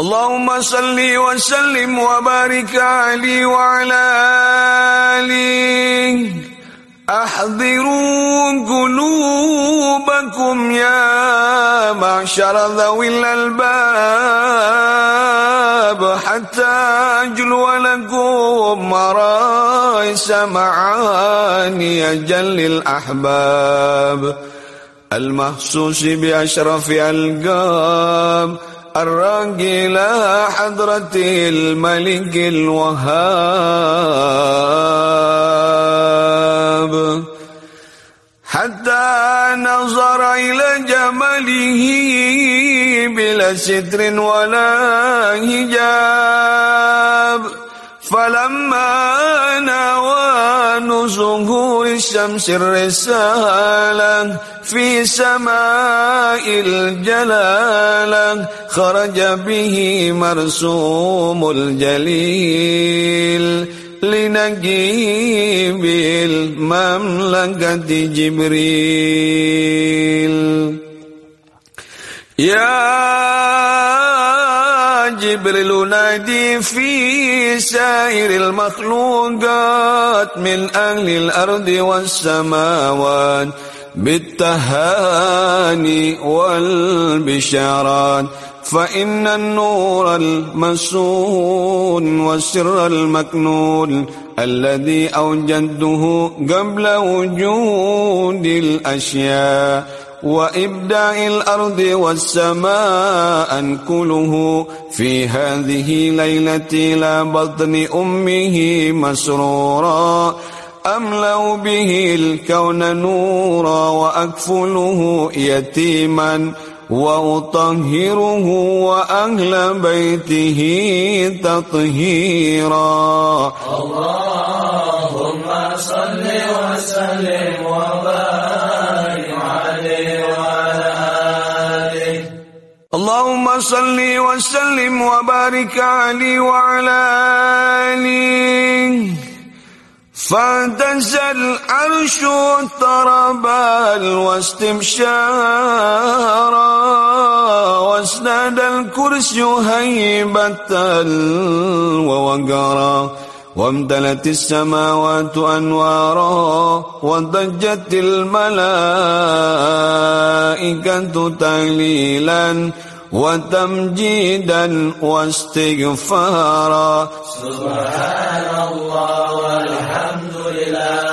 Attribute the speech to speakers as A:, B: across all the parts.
A: اللهم صل وسلم وبارك عليه وعلى آله أحضروا قلوبكم يا معشر ذوي الألباب حتى أجلو لكم مرائس معاني جل الأحباب. المخصوص بأشرف ألقاب الراقي إلى حضرة الملك الوهاب. حتى نظر إلى جمله بلا ستر ولا هجاب فلما نوى ظهور الشمس الرسالة في سماء الجلالة خرج به مرسوم الجليل لنجيب المملكة جبريل. يا جبريل نادي في سائر المخلوقات من أهل الأرض والسماوات. بالتهاني والبشارات فإن النور المسون والسر المكنون الذي أوجده قبل وجود الأشياء وإبداع الأرض والسماء أنكله في هذه ليلة إلى بطن أمه مسرورا. أملأ به الكون نورا وأكفله يتيما وأطهره وأهل بيته تطهيرا
B: اللهم صل وسلم وبارك عليه وعلى آله
A: اللهم صل وسلم وبارك عليه وعلى آله فاهتز العرش اضطربا واستبشارا واسند الكرسي هيبة ووقرا وامتلت السماوات أنوارا وضجت الملائكة تهليلا وتمجيدا واستغفارا.
B: سبحان الله আলহামদুলিল্লাহ।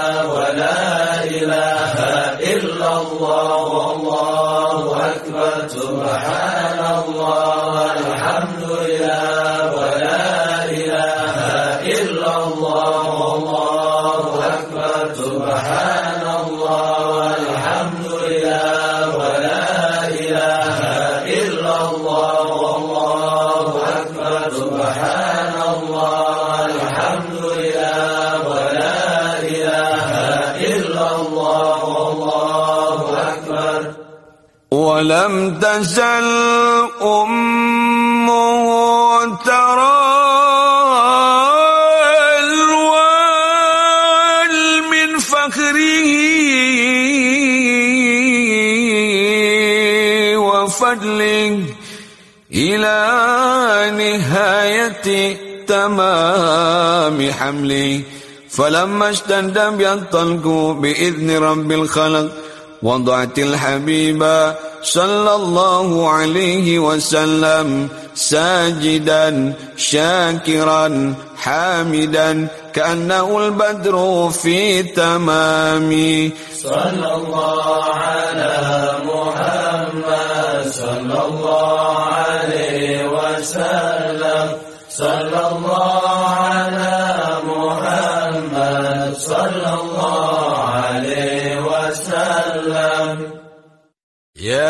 A: ولم تزل أمه ترى الوال من فخره وفضله إلى نهاية تمام حمله. فلما اشتد بالطلق بإذن رب الخلق وضعت الحبيب صلى الله عليه وسلم ساجدا شاكرا حامدا كأنه البدر في تمام
B: صلى الله على محمد صلى الله عليه وسلم. صلى الله على محمد صلى الله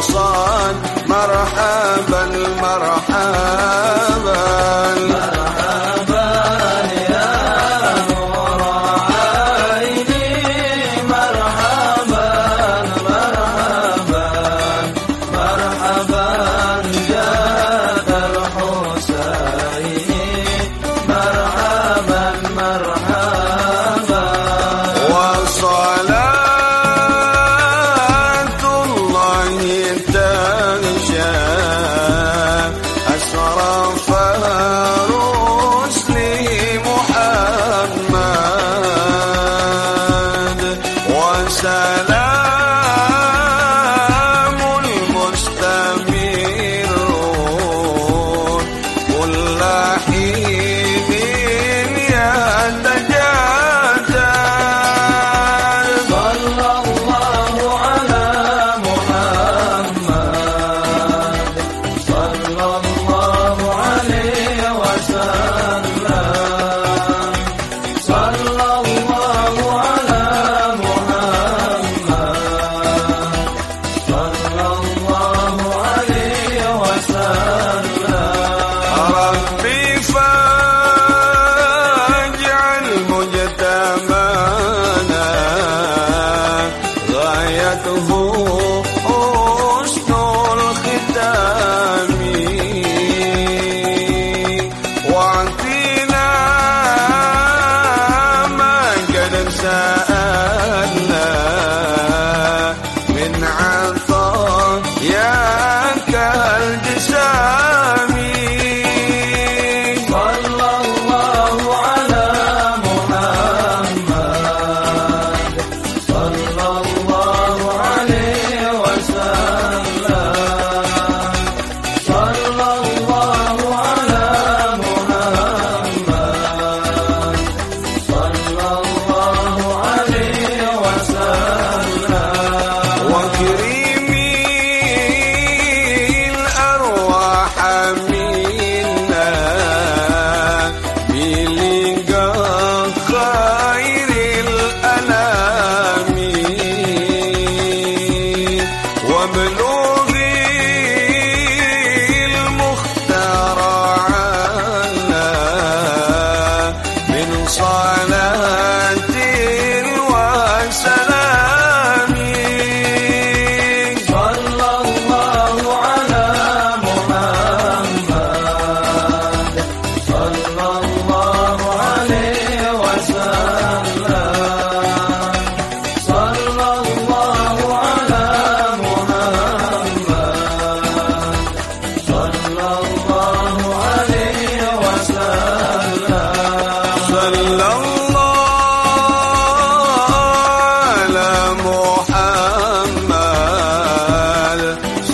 B: أسرى